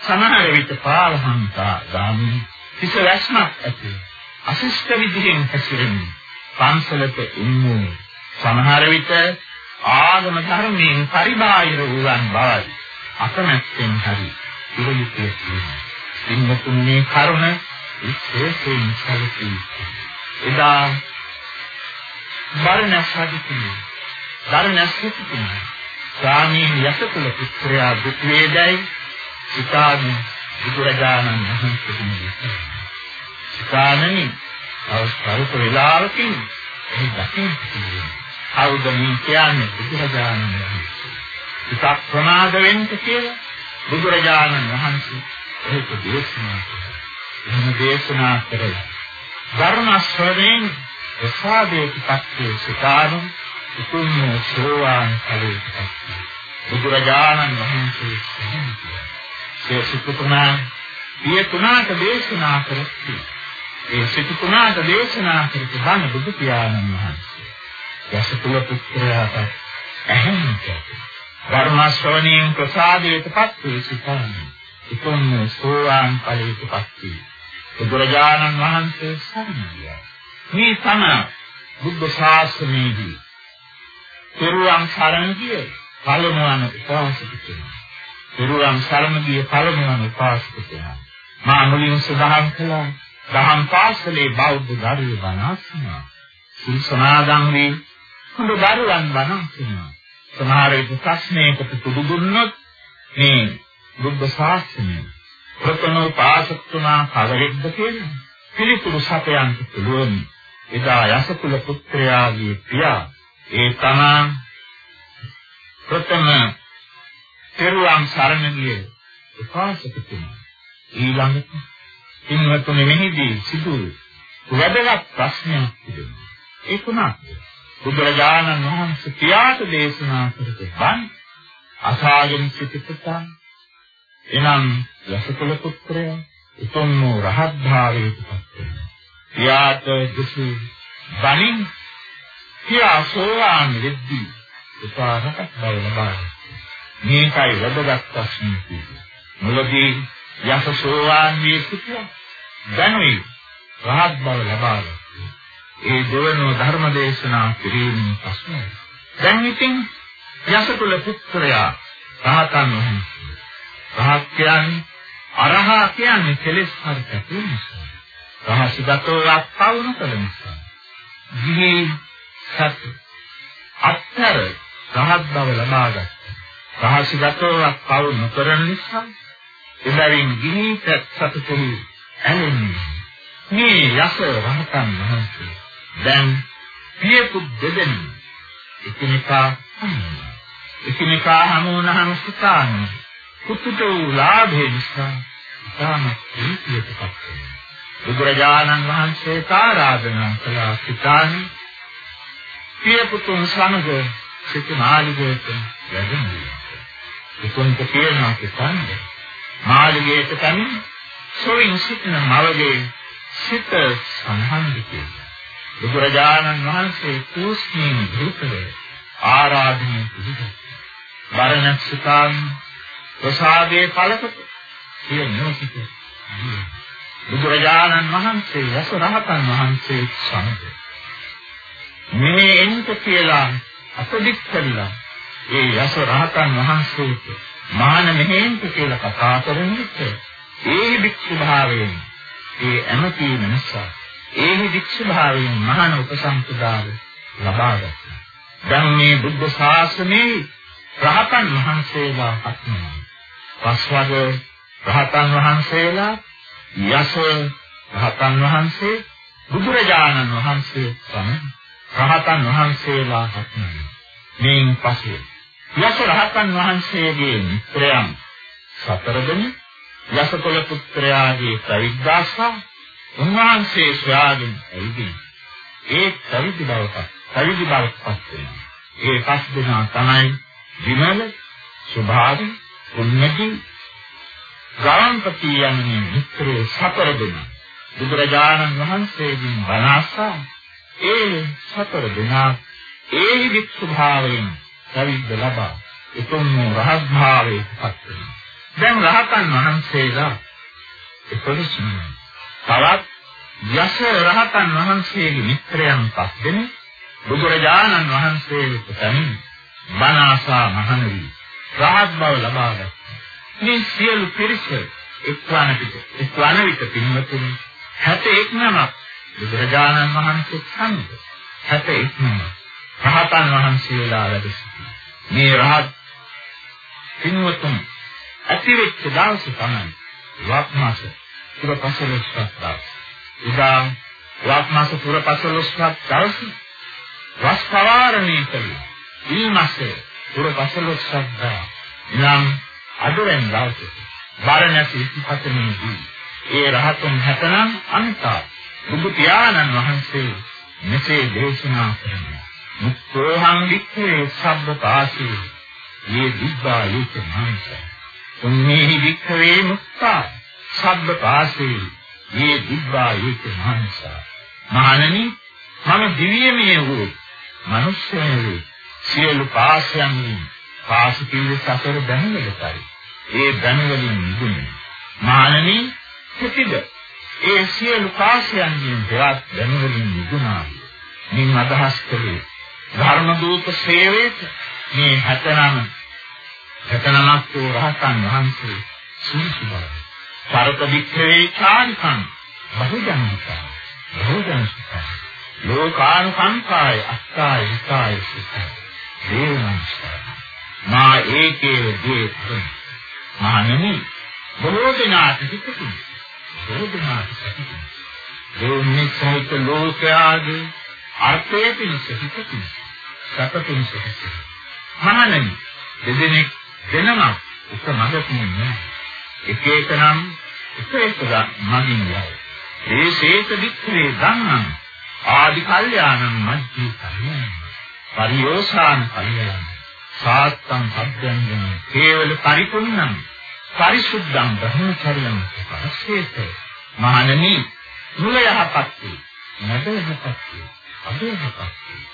සමහර විට පාවහන්තා ගාමින් කිස රැස්මක් ඇති. අසිෂ්ඨ විදිහෙන් හැසිරෙමින් පන්සලට ඉන්නේ. සමහර විට ආගම ධර්මයෙන් පරිබාහිර වූවන් බවයි අකමැත්තෙන් හරි ඉවලිතේ සිංහතුන්ගේ කරුණ විශේෂයෙන් සැලකී. එදා බරණැස් රජතුමනි බරණැස් රජතුමනි ස්වාමීන් යසකුල පුත්‍රයා දුක් වේදයි සිතාමි බුදුරජාණන් වහන්සේ සිතානනි අවස්ථාවක වෙලාවකින් එහි දකින්න කවුද මේ කියන්නේ? බුදුරජාණන් වහන්සේ. සිතක් ප්‍රමාද වෙන්න කියලා බුදුරජාණන් වහන්සේ ඒක දේශනා කළා. එහෙම දේශනා කරලා ධර්ම ශ්‍රවණයෙන් ප්‍රසාදේකපත්ති සිතානු උතුම් සෝවාන් ඵලයටපත් බුදුරජාණන් වහන්සේ ඒ සිතුතුමා පිය තුනාට දේශනා කරති ඒ සිතුතුමාට දේශනා කරති බණ බුදු පියාණන් වහන්සේ යසතුල පුත්‍රයාට ඇහෙන්නට ධර්ම ශ්‍රවණයෙන් ප්‍රසාදයටපත් වේ සිතානු උතුම් සෝවාන් ඵලයටපත් වේ බුදුරජාණන් වහන්සේ සම්මිය. මේ තම බුද්ධ ශාසනයේදී පෙරුවන් සරණ ගිය පළමුවන උපාසක කෙනා. පෙරුවන් සරණ ගිය පළමුවන උපාසක කෙනා. මා මුලින් සඳහන් කළා දහම් පාසලේ බෞද්ධ දරුවෝ බණස්නා. සිල් සමාදන් වී හොඳ දරුවන් බණස්නා. සමහර විට ප්‍රශ්නයකට තුඩු දුන්නොත් මේ බුද්ධ ශාසනය ප්‍රථම උපාසක තුමා කවරෙක්ද කියලා පිළිතුරු සපයන්න පුළුවන්. එදා යසකුල පුත්‍රයාගේ පියා ඒ තමා ප්‍රථම පෙරුවන් සරණ ගිය උපාසක තුමා. ඊළඟට ඉන්නතුනේ මෙහිදී සිදු වැදගත් ප්‍රශ්නයක් තිබෙනවා. ඒ කුණක් බුදුරජාණන් වහන්සේ පියාට දේශනා කරපු බණ අසාගෙන සිටිපතා එනම් යසකුල පුත්‍රයා උතුම් වූ රහත් භාවයට පත් වෙනවා. පියාට දුසු බණින් පියා සෝවාන් වෙද්දී උපාරක බව ලබා මේකයි වැදගත් ප්‍රශ්නේ. මුලදී යස සෝවාන් වී සිටියා. දැනුයි රහත් බව ලබා ඒ දෙවන ධර්ම දේශනා කිරීමෙන් පසු දැන් ඉතින් යසකුල පුත්‍රයා රහතන් වහන්සේ රහත් කියන්නේ අරහා කියන්නේ කෙලෙස් හරි කැපෙන නිසා. රහසිගතව අත්පවුණු කළ නිසා. ගිහි සත් අත්තර රහත් බව ලබාගත්. රහසිගතව අත්පවුණු කරන නිසා එබැවින් ගිහි සත්තුතුහි ඇලෙන්නේ. මේ යස රහතන් වහන්සේ දැන් පියපු දෙදෙනි එකිනෙකා එකිනෙකා හමු වුණහම සිතාන්නේ කුතුට වූ ලාභේ නිසා ඉතාම ප්‍රීතියටපත් වෙනවා. බුදුරජාණන් වහන්සේ ආරාධනා කළා සිතානි පිය පුතුන් සමග සිත මාළිගයට වැඩමු. උතුම්ට කියනවා සිතානි මාළිගයට පැමිණ සොයින් සිටින මවගේ සිත සංහන්දිතයි. බුදුරජාණන් වහන්සේ කුස්මින් ධූතව ආරාධනය පිළිගත්තා. වරණක්ෂිකාන් ප්‍රසාදයේ පළකට සිය නිවසිත බුදුරජාණන් වහන්සේ යස රහතන් වහන්සේ සමග මේ එන්ට කියලා අපදික් කළා ඒ යස රහතන් වහන්සේට මාන මෙහෙන්ට කියලා කතා කරන විට ඒ භික්ෂු භාවයෙන් ඒ ඇමති නිසා ඒ භික්ෂු භාවයෙන් මහාන උපසම්පදාව ලබා ගත්තා. දැන් මේ බුද්ධ ශාසනයේ රහතන් වහන්සේලා අත්මයි. පස්වග රහතන් වහන්සේලා යස රහතන් වහන්සේ බුදුරජාණන් වහන්සේ සමග රහතන් වහන්සේලා හත්නයි. මේන් පස්සේ යස රහතන් වහන්සේගේ මිත්‍රයන් සතර දෙනෙක් යසකොල පුත්‍රයාගේ ප්‍රවිද්දාසා උන්වහන්සේ සොයාගෙන ඇවිදින් ඒ ප්‍රවිදි බවට ප්‍රවිදි බවට පත් වෙනවා. ඒ පස් දෙනා තමයි විමල සුභාවි උන්නති ගාම්පති යන්නේ මිත්‍රේ සතර දෙනා බුදුරජාණන් වහන්සේගෙන් වනාසා ඒ සතර දෙනා ඒ වික්ෂු භාවයෙන් සවිද්ද ලබා උතුම් රහත් භාවයේ පත් වෙනවා දැන් රහතන් වහන්සේලා එකොළොස්ම තවත් යස රහතන් වහන්සේගේ මිත්‍රයන් පස් දෙනෙක් බුදුරජාණන් වහන්සේ වෙත පැමිණ. බණ ආසා මහණවි රහත් බව ලබා ගත්තා. මේ සියලු පිරිස එක්වන පිට එක්වන විට පින්වතුනි 61 නමක් බුදුරජාණන් වහන්සේ සම්ද 61 නමක් රහතන් වහන්සේලා වැඩ සිටි. මේ රහත් පින්වතුන් ඇතිවෙච්ච දවසේ තමයි වක්මාස පුරපසළොස්වක දවස. ඉදා වක්මාස පුරපසළොස්වක දවසේ වස් පවාරණය කළේ ඊමසේ පුරපසළොස්වක දවස. නම් අදරෙන් දවසේ බරණැස ඉතිපතනේදී ඒ රහතුන් හැතනම් අන්තා බුදු පියාණන් වහන්සේ මෙසේ දේශනා කරනවා. මුක්ඛෝහං වික්ඛේ සබ්බ පාසී මේ දිබ්බා යුත මාංශ. උන්නේහි වික්ඛවේ මුක්තා සබ්බ පාසී මේ දිබ්බා යුත මාංශ. මහණනි මම දිව්‍යමය වූ මිනිස්යෝ සියලු පාසයන් පාස කිව්ව සතර දැනගලයි. ඒ දැනවලින් නිදුනේ. මහණනි කිසිද ඒ සියලු පාසයන්ගෙන් දෙවත් දැනවලින් නිදුනා. මින් අදහස් කළේ ධර්ම දූත සේවයට මේ 79 79ක් වූ රහතන් වහන්සේ සුසු බව. සරත වික්‍රේ චාන්තං බහුජනිකා බහුජනිකා ලෝකානුකම්පාය අත්තාය හිතාය සුඛයි දේවංශා මා ඒකේ දේ මහණෙනි බොහෝ දෙනාට හිතකින් බොහෝ දෙනාට හිතකින් දෙවන්නේ සහිත ලෝකයාගේ අර්ථය පිණිස හිතකින් සැප පිණිස හිතකින් මහණෙනි දෙදෙනෙක් දෙනම එක මඟකින් නෑ එක එක නම් එක එක මගින් යයි. ඒ ශේෂ වික්‍රේ ධම්මං ආදි කල්යාණං මජ්ජී කල්යාණං. පරියෝසාන කල්යාණං. සාත්තං සබ්බංජන කේවල පරිපූර්ණං. පරිසුද්ධං බ්‍රහ්මචර්යං පරසේත මහණනි මුල යහපත් වේ නැද යහපත් වේ අද යහපත් වේ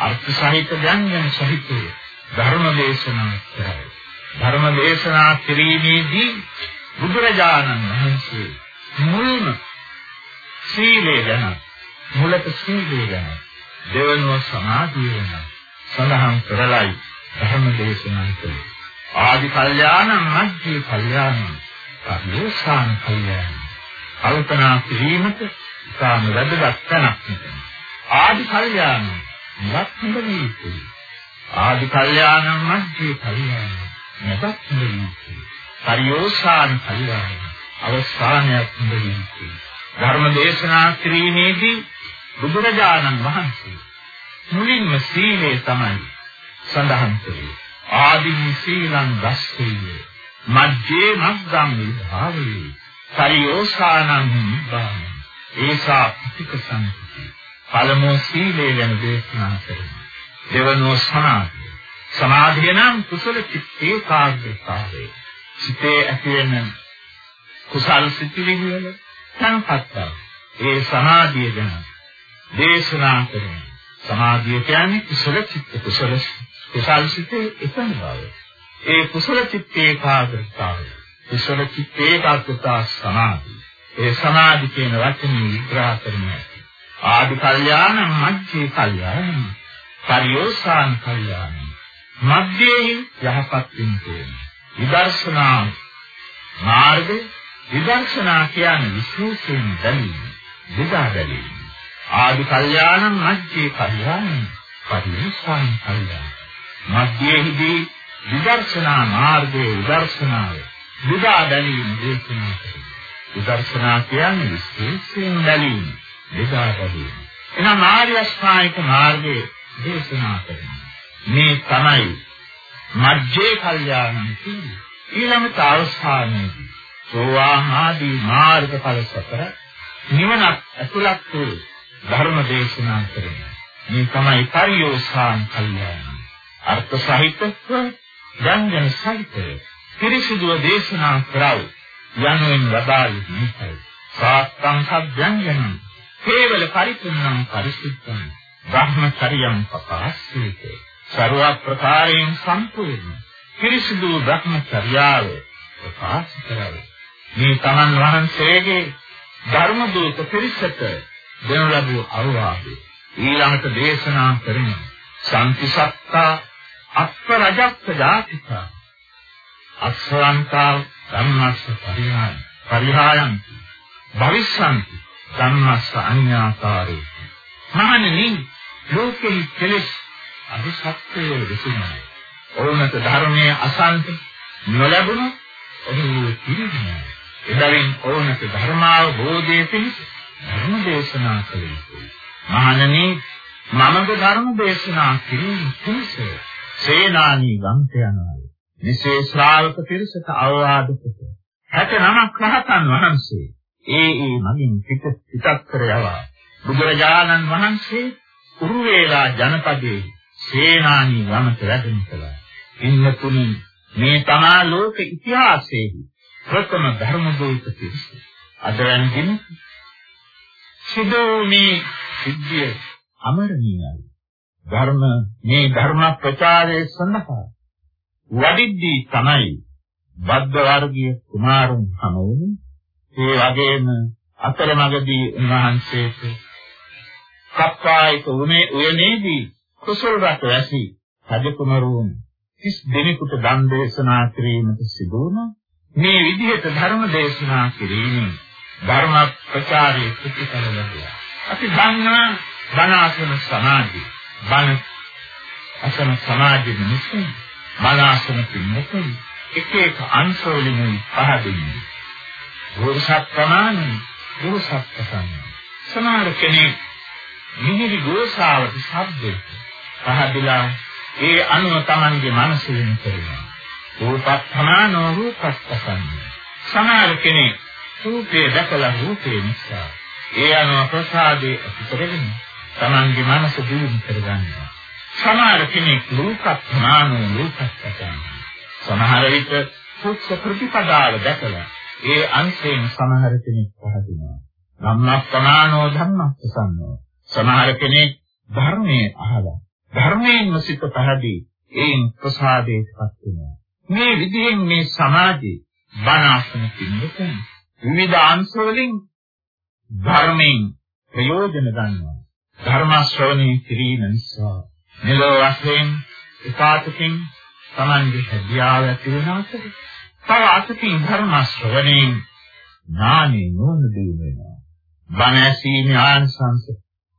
අර්ථ සහිත ව්‍යංජන සහිත ධර්ම දේශනා කරයි. ධර්ම දේශනා කිරීමේදී බුදුරජාණන් වහන්සේ මුල්ම සීලය ගැන මුලක සීලය ගැන දෙවනුව සමාධිය ගැන සඳහන් කරලයි ධර්ම දේශනා කළේ ආදි කල්යාණං මධ්‍ය කල්යාණං පරිෝසాన කල්යාණං කල්පනා කිරීමට ඉතාම වැදගත් තැනක් ආදි කල්යාණං නිරත්න වේති ආදි කල්යාණං මධ්‍ය කල්යාණං නිරත්න වේති පරිෝසాన කල්යාණං අවසානයක් වේති ධර්ම දේශනා කිරීමේදී බුදුරජාණන් වහන්සේ මුලින්ම සීලය තමයි සඳහන් කළේ ආදි සීලං දස්සෙය මජ්ජේ මග්ගං විභාවේ. පරියෝසානං නිබ්බාන. ඒසා පිටික සම්පති පළමුව සීලය ගැන දේශනා කරනවා දෙවනුව සමාධිය සමාධිය නම් කුසල චිත්ත ඒකාග්‍රතාවය සිතේ ඇති වෙන කුසල් සිතිවිලි වල සංපත්තය ඒ සමාධිය ගැන දේශනා කරනවා සමාධිය කියන්නේ කුසල චිත්ත කුසල කුසල් සිතේ එකම බව. ඒ කුසල චිත්තේ ඒකාග්‍රතාවය. කුසල චිත්තේ ඒකාග්‍රතාව සමාධි. ඒ සමාධි කියන වචනේ විග්‍රහ කරන්නේ ආදි කල්යාණ මධ්‍යේ කල්යාණ පරිෝසాన කල්යාණ මධ්‍යයේ යහපත් වෙන්නේ විදර්ශනා මාර්ග විදර්ශනා කියන්නේ විශේෂයෙන් දැනීම විදා දැනීම ආදි කල්යාණ මධ්‍යේ කල්යාණ පරිෝසాన කල්යාණ මධ්‍යයේදී විදර්ශනා මාර්ගයේ විදර්ශනාව විදා බැලීම දේශනා කරනවා. විදර්ශනා කියන්නේ විශේෂයෙන් බැලීම, විදා බැලීම. එනම් ආර්ය අෂ්ටාංගික මාර්ගයේ දේශනා කරනවා. මේ තමයි මජ්ජේ කල්යාණම් කියන්නේ. ඊළඟට අවස්ථානයේදී සෝවාන් ආදී මාර්ගඵල සතර නිවනක් ඇතුළත් වූ ධර්ම දේශනා කරනවා. මේ තමයි පරියෝසාන් කල්යාණ. අර්ථ සහිතව යන්ජන සහිතව පිරිසිදුව දේශනා කරව යනුවෙන් වදාළේ නිසයි. සාත්තං සබ්යංජන කේවල පරිපූර්ණං පරිසුද්ධං බ්‍රහ්මචර්යං පපාස්සේත ਸਰව ප්‍රකාරයෙන් සම්පූර්ණ පිරිසිදු බ්‍රහ්මචර්යාව ප්‍රකාශ කරව. මේ තමන් වහන්සේගේ ධර්ම දූත පිරිසට දෙනු ලැබූ අවවාදය ඊළඟට දේශනා කරමින් සම්පිසත්තා අප්පරජක්ක ජාතිකා අස්සවන්තා ධම්මස්ස පරිහාය පරිහායන්ති භවිස්සන්ති ධම්මස්ස අඤ්ඤාකාරේ මහණෙනි ලෝකෙහි කෙලෙස් අවිසත්‍යයේ විසිනයි ඕනක ධර්මයේ අසන්ත නොලැබුණු ඔහු පිළිගන්නේ එබැවින් ඕනක ධර්මාවබෝධයේ පිණිස ධර්ම දේශනා කළ යුතුයි. මහණෙනි මමද ධර්ම දේශනා කිරීම පිණිස සේනානී ගම්ත යනවා මෙසේ ශ්‍රාවක පිරිසට අවවාද කොට 69ක් රහතන් වහන්සේ ඒ ඒ මගින් පිට පිටත් කර යවා. බුදුරජාණන් වහන්සේ උරුවේලා ජනපදයේ සේනානී වමත වැඩම කළා. ඉන්නතුනි මේ තමා ලෝක ඉතිහාසයේ ප්‍රථම ධර්ම දෝෂ පිරිස. අද වෙන දින සිදෝමි සිද්ධිය අමරණීයයි. ධර්ම මේ ධර්ම ප්‍රචාරයේ සඳහා වඩිද්දී තමයි බද්ද වර්ගීය කුමාරුන් හමුවුනේ. ඒ වගේම අතරමඟදී උන්වහන්සේට කප්පායක උනේ උයනේදී කුසල රට වැසි රජකුමරුන් කිස් දෙනෙකුට දන් දේශනා කිරීමට සිදු වුණා. මේ විදිහට ධර්ම දේශනා කිරීමෙන් ධර්ම ප්‍රචාරයේ ප්‍රතිඵල ලැබුවා. අපි දන්නා බණ අසන සමාජය බණ අසන සමාජෙ මිනිස්සු බණ අසන පින්නතුන් එක එක අංශවලින් පහදින්නේ. ගෝසත් ප්‍රමාණය ගෝසත් ප්‍රසන්න. සමහර කෙනෙක් මිහිරි ගෝසාවට ශබ්දයට පහදලා ඒ අනුව Tamanගේ මනස වෙන කරනවා. රූපත් ප්‍රමාණෝ රූපත් ප්‍රසන්න. සමහර කෙනෙක් රූපේ දැකලා රූපේ නිසා ඒ අනුව ප්‍රසාදේ ඇති කරගෙන Tamanගේ මනස දියුණු කරගන්නවා. සමහර කෙනෙක් රූපත් ප්‍රමාණෝ රූපත් ප්‍රසන්න. සමහර විට සුක්ෂ ප්‍රතිපදාව දැකලා ඒ අංශයෙන් සමහර කෙනෙක් පහදිනවා. ධම්මප්පමානෝ ධම්මප්පසන්නෝ. සමහර කෙනෙක් ධර්මයේ අහලා ධර්මයෙන්ම සිත පහදී ඒන් ප්‍රසාදයටපත් වෙනවා. මේ විදිහෙන් මේ සමාජයේ බණාසන පින්නතුන් විවිධ අංශ වලින් ධර්මයෙන් ප්‍රයෝජන ගන්නවා. ධර්ම ශ්‍රවණය කිරීම නිසා මෙලොව වශයෙන් එකාතකින් Tamange හැදියාව ඇති වෙන අතර තව අතකින් ධර්ම ශ්‍රවණයෙන් ඥානෙ නෝන දිනු වෙනවා. බණ ඇසීමේ ආනිසංස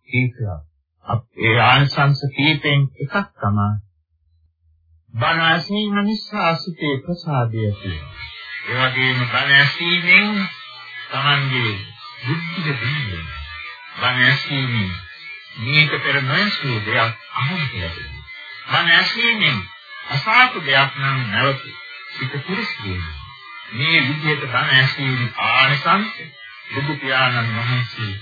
කීපයක්. ඒ ආනිසංස කීපෙන් එකක් තමයි බණ ඇසීම නිසා සිතේ ප්‍රසාදය තියෙනවා. ඒ වගේම බණ ඇසීමෙන් Tamange බුද්ධිය දිනුනේ. බණ ඇසීමෙන් මේක පෙර නොයසූ දෙයක් අහන්න ලැබෙනවා. බණ ඇසීමෙන් අසාතු දෙයක් නම් නැවත සිත පුරුෂ මේ විදිහට බණ ඇසීම ආනිසංස බුදු පියාණන් වහන්සේ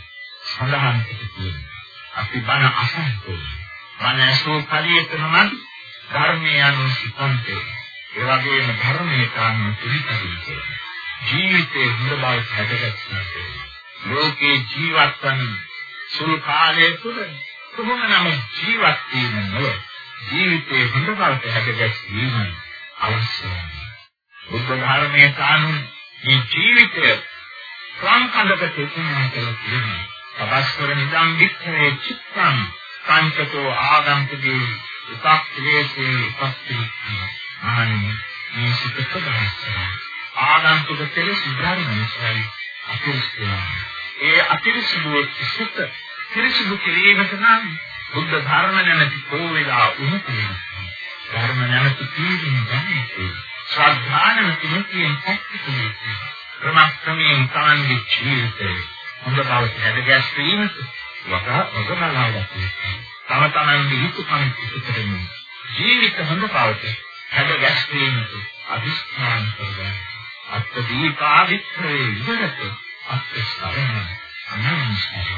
සඳහන් කළේ. අපි බණ අසන්නේ. බණ ඇසූ පරියතනම ධර්මයේ අනුසිතන්තේ. ඒ වගේම ධර්මයේ කාම පිළිපදින්නේ. ජීවිතේ හොඳ බව හැදගත්තා. ලෝකේ ජීවත් වන සුළු කාලය තුළ කොහොමනම් ජීවත් වීම නොවේ. ජීවිතේ හොඳ බවට හැදගැස්වීම අවශ්‍යයි. බුද්ධ ධර්මයේ කානුන් මේ ජීවිතය සංකල්පක තේරුම් කියලා කියනවා. සබස්වර නිදං වික්ඛවේ චිත්තං සංකතෝ ආගම්පදී උපක්ඛේසේ උපස්ථිති. ආනි මේ සිත ප්‍රබලයි. ආගම්පද කෙලෙස් ධර්මයි අතිරිස්තය. ඒ අතිරිසුදුවේ සිත පිරිසිදු කිරීමට නම් බුද්ධ ධර්ම නැමැති කෝවිලා උණුකේ. ධර්ම නැමැති කීකින් දැනෙන්නේ. ශ්‍රද්ධා නැමැති මුතියෙන් පැත්තේ. ක්‍රමක්‍රමයෙන් තමන්ගේ ජීවිතේ හොඳ බවට හැදගැස්වීමට වගා වගබලාගත යුතුයි. තම තමන්ගේ යුතුයකම් ඉෂ්ටකරන ජීවිත හොඳ බවට හැදගැස්වීමට අදිස්ථාන කරගන්න. අත්ත දීපාවිත්‍රේ විදරත අත්ත සරණ අනන්තයි.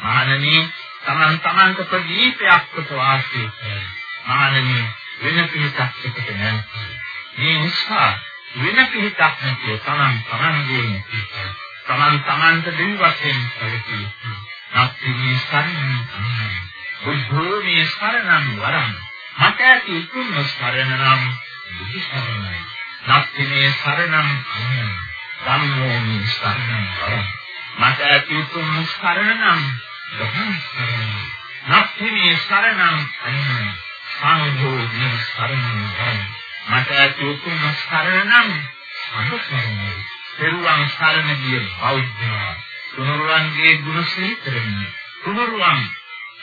මහණනි තමන් තමන්ට ප්‍රදීපයක් කොට වාසය කරයි. මහණනි වෙන පිටක් එකට නැහැ. මේ නිසා වෙන පිටක් නැතිව තමන් තමන්ගේ තමන් තමන්ට දෙවි වශයෙන් සැලකී. නැත්නම් සරණ බුද්ධෝ මේ සරණම් වරම් මට ඇති උතුම් සරණ නම් බුදු සරණයි. නැත්නම් සරණම් ධම්මෝ මේ සරණම් වරම් මට ඇති උතුම් සරණ නම් ධම්ම සරණයි. නැත්නම් සරණම් අනිමයි. සංඝෝ මේ සරණම් වරම් මට ඇති උතුම් සරණ නම් සංඝ සරණයි. පෙරුවන් සරණ ගිය බෞද්ධයා තුනුරුවන්ගේ ගුණ සිහිතරමින් තුනුරුවන්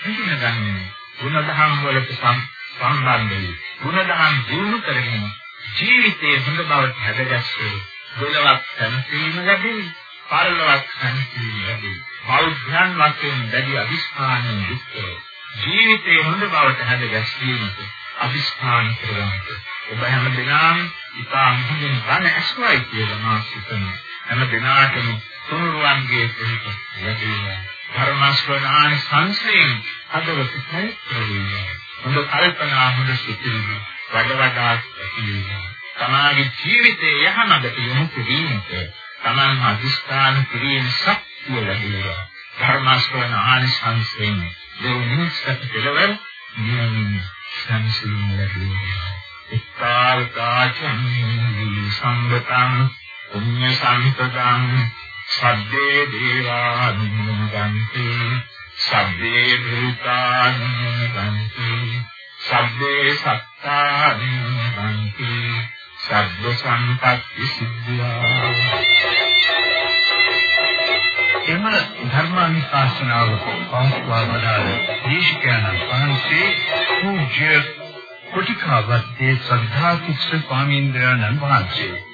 හිඳිනගන්නේ ගුණධම් වලට සම්බන්ධයි. ගුණධම් දිනු කරගෙන ජීවිතයේ හොඳ බවට හැදගස්සේ දෙලවක් සම්පීම ලැබෙයි. පරලොවක් සම්පීම ලැබෙයි. බෞද්ධයන් වශයෙන් දැඩි අදිස්ථානයෙන් යුක්ත ජීවිතයේ හොඳ බවට හැදගැස්වීමට අදිස්ථාන කරගන්නට ඔබ හැම දිනම ඉතා අමුතුවෙන් බණ ඇසුවයි කියලා මා සිතනවා හැම දිනාටම තුනුරුවන්ගේ පිළිපද ලැබේවා ධර්මස්වනානි සංසයෙන් හදවත පරිත්‍ර වේවා හොඳ කල්පනා හොඳ සිතිවිලි වඩ වඩා ඇති වේවා තමාගේ ජීවිතයේ යහමඟට යොමු කිරීමට තමන් අධිෂ්ඨාන කිරීම ශක්තිය ලැබෙනවා. ධර්මාශ්‍රවණ ආනිසංසයෙන් දෙවනිස්සක පිළවෙල නියමින් සංසිඳුම් ලැබෙනවා. ඉක්කාල්කාචම්මි සම්බතං පුඤ්ඤ සම්පතං සබ්බේ දේවානුමෝදන්ති සබ්බේ භූතානුමෝදන්ති සබ්බේ සත්තානුමෝදන්ති සබ්බ සම්පත්ති සිද්ධා. එම ධර්මානුශාසනාව පවත්වා වදාළ දේශකයන්න් වහන්සේ පූජ්‍ය කොටිකාවත්තේ සද්ධා කුස්ස ස්වාමීන් වහන්සේ.